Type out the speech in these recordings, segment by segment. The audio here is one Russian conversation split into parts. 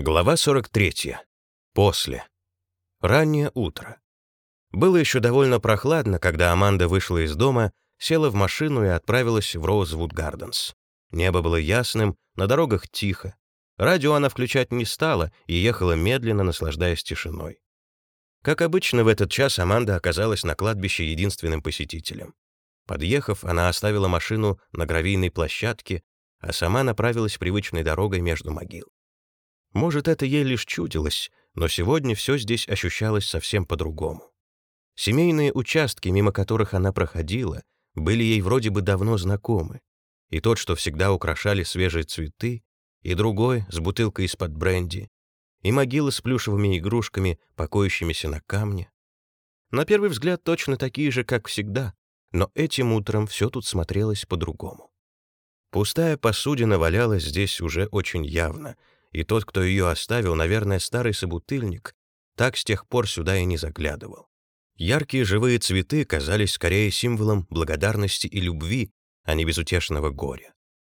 Глава 43. После. Раннее утро. Было еще довольно прохладно, когда Аманда вышла из дома, села в машину и отправилась в Роузвуд Гарденс. Небо было ясным, на дорогах тихо. Радио она включать не стала и ехала медленно, наслаждаясь тишиной. Как обычно, в этот час Аманда оказалась на кладбище единственным посетителем. Подъехав, она оставила машину на гравийной площадке, а сама направилась привычной дорогой между могил. Может, это ей лишь чудилось, но сегодня все здесь ощущалось совсем по-другому. Семейные участки, мимо которых она проходила, были ей вроде бы давно знакомы. И тот, что всегда украшали свежие цветы, и другой с бутылкой из-под бренди, и могилы с плюшевыми игрушками, покоящимися на камне. На первый взгляд точно такие же, как всегда, но этим утром все тут смотрелось по-другому. Пустая посудина валялась здесь уже очень явно, и тот, кто ее оставил, наверное, старый собутыльник, так с тех пор сюда и не заглядывал. Яркие живые цветы казались скорее символом благодарности и любви, а не безутешного горя.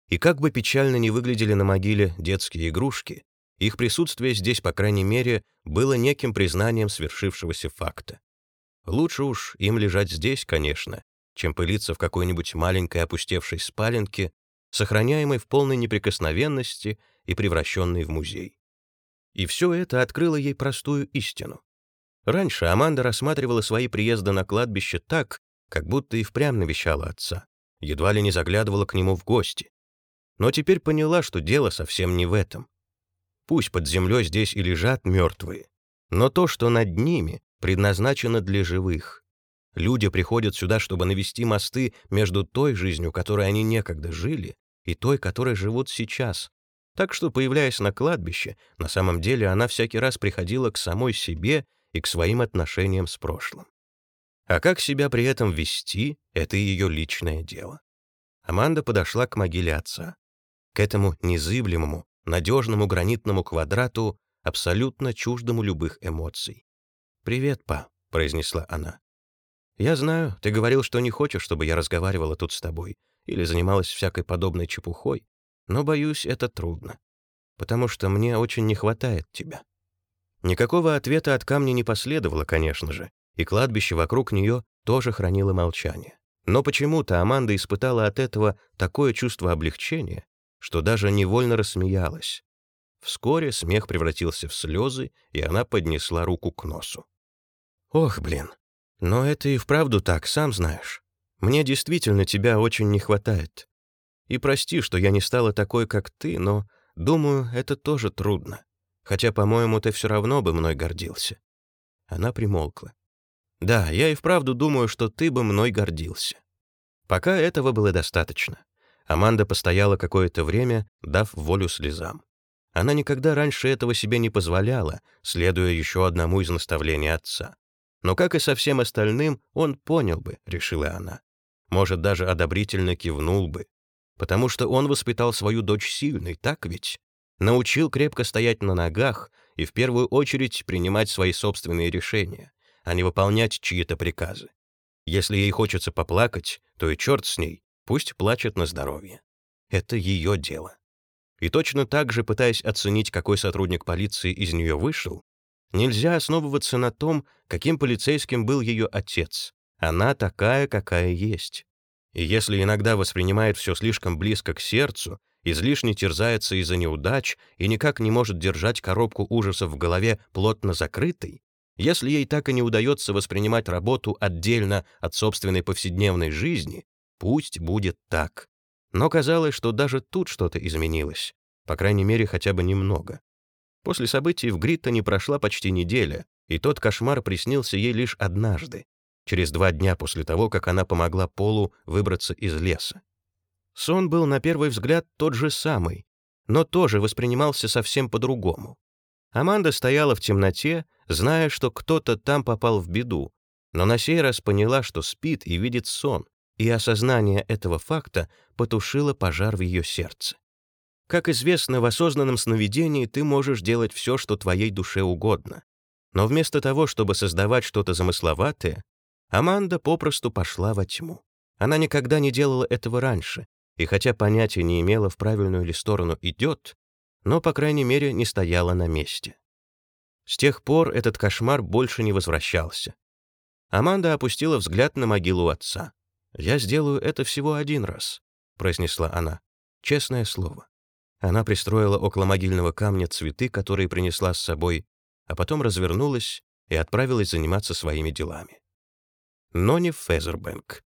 И как бы печально ни выглядели на могиле детские игрушки, их присутствие здесь, по крайней мере, было неким признанием свершившегося факта. Лучше уж им лежать здесь, конечно, чем пылиться в какой-нибудь маленькой опустевшей спаленке, сохраняемой в полной неприкосновенности и превращенный в музей. И все это открыло ей простую истину. Раньше Аманда рассматривала свои приезды на кладбище так, как будто и впрямь навещала отца, едва ли не заглядывала к нему в гости. Но теперь поняла, что дело совсем не в этом. Пусть под землей здесь и лежат мертвые, но то, что над ними, предназначено для живых. Люди приходят сюда, чтобы навести мосты между той жизнью, которой они некогда жили, и той, которой живут сейчас, так что, появляясь на кладбище, на самом деле она всякий раз приходила к самой себе и к своим отношениям с прошлым. А как себя при этом вести — это ее личное дело. Аманда подошла к могиле отца. К этому незыблемому, надежному гранитному квадрату, абсолютно чуждому любых эмоций. «Привет, па», — произнесла она. «Я знаю, ты говорил, что не хочешь, чтобы я разговаривала тут с тобой или занималась всякой подобной чепухой, но, боюсь, это трудно, потому что мне очень не хватает тебя». Никакого ответа от камня не последовало, конечно же, и кладбище вокруг нее тоже хранило молчание. Но почему-то Аманда испытала от этого такое чувство облегчения, что даже невольно рассмеялась. Вскоре смех превратился в слезы, и она поднесла руку к носу. «Ох, блин, но это и вправду так, сам знаешь. Мне действительно тебя очень не хватает. И прости, что я не стала такой, как ты, но, думаю, это тоже трудно. Хотя, по-моему, ты все равно бы мной гордился». Она примолкла. «Да, я и вправду думаю, что ты бы мной гордился». Пока этого было достаточно. Аманда постояла какое-то время, дав волю слезам. Она никогда раньше этого себе не позволяла, следуя еще одному из наставлений отца. Но, как и со всем остальным, он понял бы, решила она. Может, даже одобрительно кивнул бы, потому что он воспитал свою дочь сильной, так ведь? Научил крепко стоять на ногах и в первую очередь принимать свои собственные решения, а не выполнять чьи-то приказы. Если ей хочется поплакать, то и черт с ней, пусть плачет на здоровье. Это ее дело. И точно так же, пытаясь оценить, какой сотрудник полиции из нее вышел, нельзя основываться на том, каким полицейским был ее отец. Она такая, какая есть. И если иногда воспринимает все слишком близко к сердцу, излишне терзается из-за неудач и никак не может держать коробку ужасов в голове плотно закрытой, если ей так и не удается воспринимать работу отдельно от собственной повседневной жизни, пусть будет так. Но казалось, что даже тут что-то изменилось, по крайней мере, хотя бы немного. После событий в Гриттоне прошла почти неделя, и тот кошмар приснился ей лишь однажды, через два дня после того, как она помогла Полу выбраться из леса. Сон был на первый взгляд тот же самый, но тоже воспринимался совсем по-другому. Аманда стояла в темноте, зная, что кто-то там попал в беду, но на сей раз поняла, что спит и видит сон, и осознание этого факта потушило пожар в ее сердце. Как известно, в осознанном сновидении ты можешь делать все, что твоей душе угодно. Но вместо того, чтобы создавать что-то замысловатое, Аманда попросту пошла во тьму. Она никогда не делала этого раньше, и хотя понятия не имела, в правильную ли сторону идет, но, по крайней мере, не стояла на месте. С тех пор этот кошмар больше не возвращался. Аманда опустила взгляд на могилу отца. «Я сделаю это всего один раз», — произнесла она. «Честное слово». Она пристроила около могильного камня цветы, которые принесла с собой, а потом развернулась и отправилась заниматься своими делами. Но не в Фезербэнк.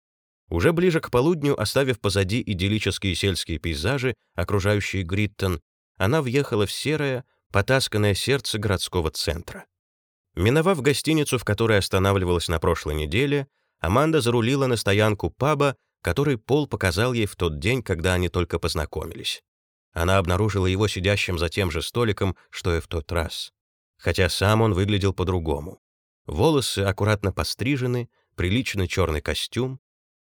Уже ближе к полудню, оставив позади идиллические сельские пейзажи, окружающие Гриттон, она въехала в серое, потасканное сердце городского центра. Миновав гостиницу, в которой останавливалась на прошлой неделе, Аманда зарулила на стоянку паба, который Пол показал ей в тот день, когда они только познакомились. Она обнаружила его сидящим за тем же столиком, что и в тот раз. Хотя сам он выглядел по-другому. Волосы аккуратно пострижены, приличный черный костюм.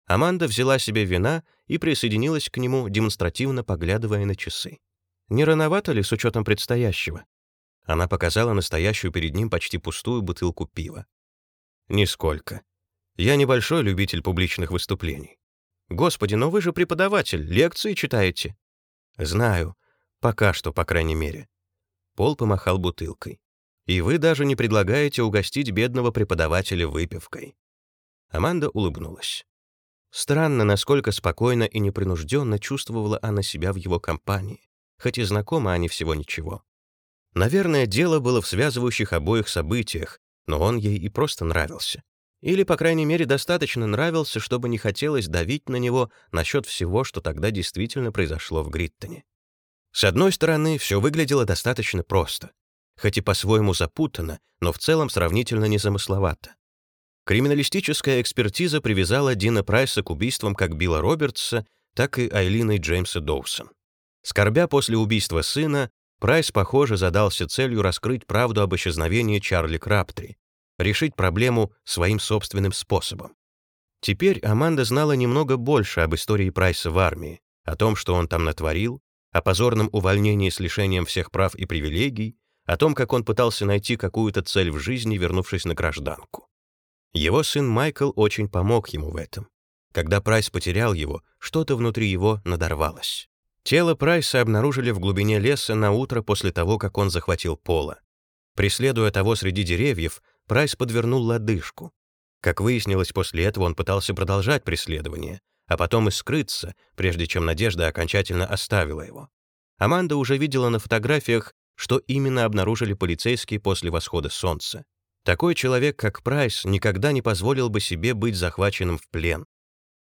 Аманда взяла себе вина и присоединилась к нему, демонстративно поглядывая на часы. Не рановато ли с учетом предстоящего? Она показала настоящую перед ним почти пустую бутылку пива. Нисколько. Я небольшой любитель публичных выступлений. Господи, но вы же преподаватель, лекции читаете. Знаю. Пока что, по крайней мере. Пол помахал бутылкой. И вы даже не предлагаете угостить бедного преподавателя выпивкой. Аманда улыбнулась. Странно, насколько спокойно и непринужденно чувствовала она себя в его компании хоть и знакомы они всего ничего. Наверное, дело было в связывающих обоих событиях, но он ей и просто нравился. Или, по крайней мере, достаточно нравился, чтобы не хотелось давить на него насчет всего, что тогда действительно произошло в Гриттоне. С одной стороны, все выглядело достаточно просто, хоть и по-своему запутанно, но в целом сравнительно незамысловато. Криминалистическая экспертиза привязала Дина Прайса к убийствам как Билла Робертса, так и Айлины Джеймса Доусон. Скорбя после убийства сына, Прайс, похоже, задался целью раскрыть правду об исчезновении Чарли Краптри, решить проблему своим собственным способом. Теперь Аманда знала немного больше об истории Прайса в армии, о том, что он там натворил, о позорном увольнении с лишением всех прав и привилегий, о том, как он пытался найти какую-то цель в жизни, вернувшись на гражданку. Его сын Майкл очень помог ему в этом. Когда Прайс потерял его, что-то внутри его надорвалось. Тело Прайса обнаружили в глубине леса на утро после того, как он захватил Пола. Преследуя того среди деревьев, Прайс подвернул лодыжку. Как выяснилось, после этого он пытался продолжать преследование, а потом и скрыться, прежде чем Надежда окончательно оставила его. Аманда уже видела на фотографиях, что именно обнаружили полицейские после восхода солнца. Такой человек, как Прайс, никогда не позволил бы себе быть захваченным в плен.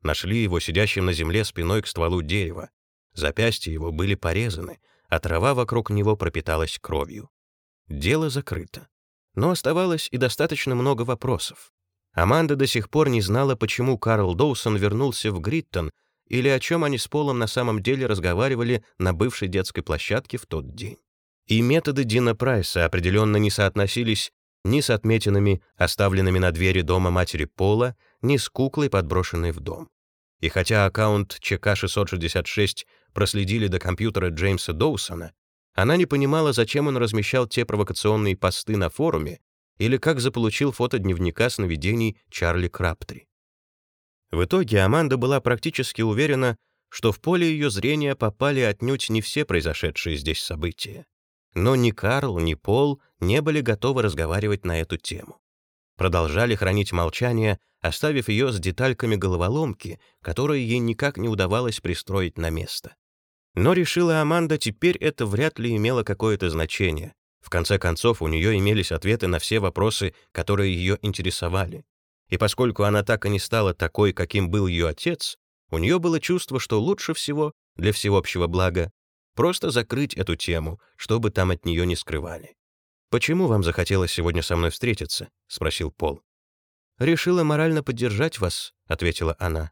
Нашли его сидящим на земле спиной к стволу дерева. Запястья его были порезаны, а трава вокруг него пропиталась кровью. Дело закрыто. Но оставалось и достаточно много вопросов. Аманда до сих пор не знала, почему Карл Доусон вернулся в Гриттон или о чем они с Полом на самом деле разговаривали на бывшей детской площадке в тот день. И методы Дина Прайса определенно не соотносились ни с отметинами, оставленными на двери дома матери Пола, ни с куклой, подброшенной в дом. И хотя аккаунт ЧК-666 проследили до компьютера Джеймса Доусона, она не понимала, зачем он размещал те провокационные посты на форуме или как заполучил фото дневника сновидений Чарли Краптри. В итоге Аманда была практически уверена, что в поле ее зрения попали отнюдь не все произошедшие здесь события. Но ни Карл, ни Пол не были готовы разговаривать на эту тему продолжали хранить молчание, оставив ее с детальками головоломки, которые ей никак не удавалось пристроить на место. Но решила Аманда, теперь это вряд ли имело какое-то значение. В конце концов, у нее имелись ответы на все вопросы, которые ее интересовали. И поскольку она так и не стала такой, каким был ее отец, у нее было чувство, что лучше всего, для всеобщего блага, просто закрыть эту тему, чтобы там от нее не скрывали. «Почему вам захотелось сегодня со мной встретиться?» — спросил Пол. «Решила морально поддержать вас», — ответила она.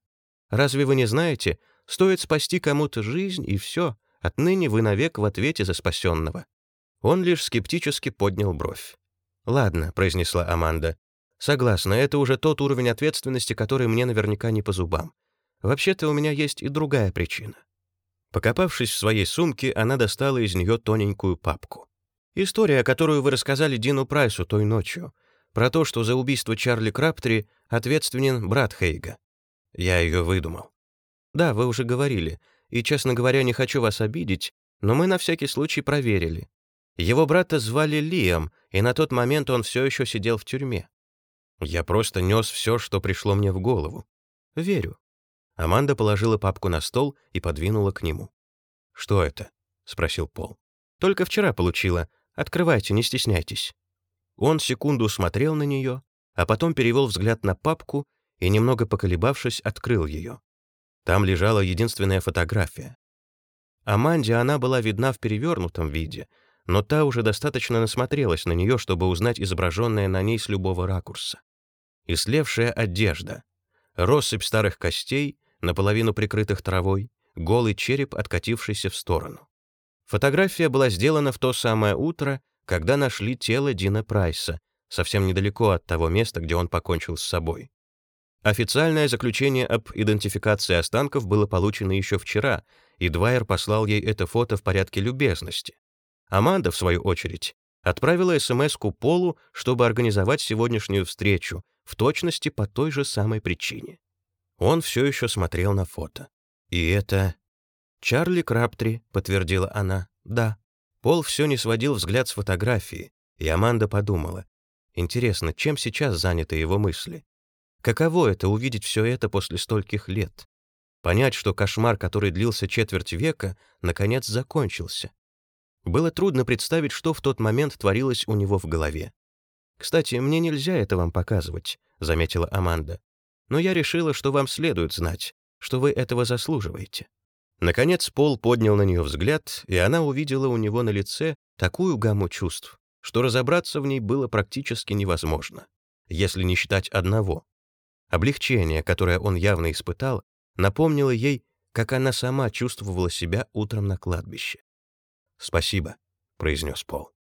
«Разве вы не знаете, стоит спасти кому-то жизнь, и все, отныне вы навек в ответе за спасенного». Он лишь скептически поднял бровь. «Ладно», — произнесла Аманда. «Согласна, это уже тот уровень ответственности, который мне наверняка не по зубам. Вообще-то у меня есть и другая причина». Покопавшись в своей сумке, она достала из нее тоненькую папку. История, которую вы рассказали Дину Прайсу той ночью, про то, что за убийство Чарли Краптри ответственен брат Хейга. Я ее выдумал. Да, вы уже говорили, и, честно говоря, не хочу вас обидеть, но мы на всякий случай проверили. Его брата звали Лиам, и на тот момент он все еще сидел в тюрьме. Я просто нес все, что пришло мне в голову. Верю. Аманда положила папку на стол и подвинула к нему. «Что это?» — спросил Пол. «Только вчера получила. Открывайте, не стесняйтесь». Он секунду смотрел на нее, а потом перевел взгляд на папку и, немного поколебавшись, открыл ее. Там лежала единственная фотография. Аманде она была видна в перевернутом виде, но та уже достаточно насмотрелась на нее, чтобы узнать изображенное на ней с любого ракурса. Ислевшая одежда, россыпь старых костей, наполовину прикрытых травой, голый череп, откатившийся в сторону. Фотография была сделана в то самое утро, когда нашли тело Дина Прайса, совсем недалеко от того места, где он покончил с собой. Официальное заключение об идентификации останков было получено еще вчера, и Двайер послал ей это фото в порядке любезности. Аманда, в свою очередь, отправила СМС-ку Полу, чтобы организовать сегодняшнюю встречу, в точности по той же самой причине. Он все еще смотрел на фото. «И это...» «Чарли Краптри», — подтвердила она. «Да». Пол все не сводил взгляд с фотографии, и Аманда подумала. Интересно, чем сейчас заняты его мысли? Каково это — увидеть все это после стольких лет? Понять, что кошмар, который длился четверть века, наконец закончился. Было трудно представить, что в тот момент творилось у него в голове. «Кстати, мне нельзя это вам показывать», — заметила Аманда но я решила, что вам следует знать, что вы этого заслуживаете». Наконец Пол поднял на нее взгляд, и она увидела у него на лице такую гамму чувств, что разобраться в ней было практически невозможно, если не считать одного. Облегчение, которое он явно испытал, напомнило ей, как она сама чувствовала себя утром на кладбище. «Спасибо», — произнес Пол.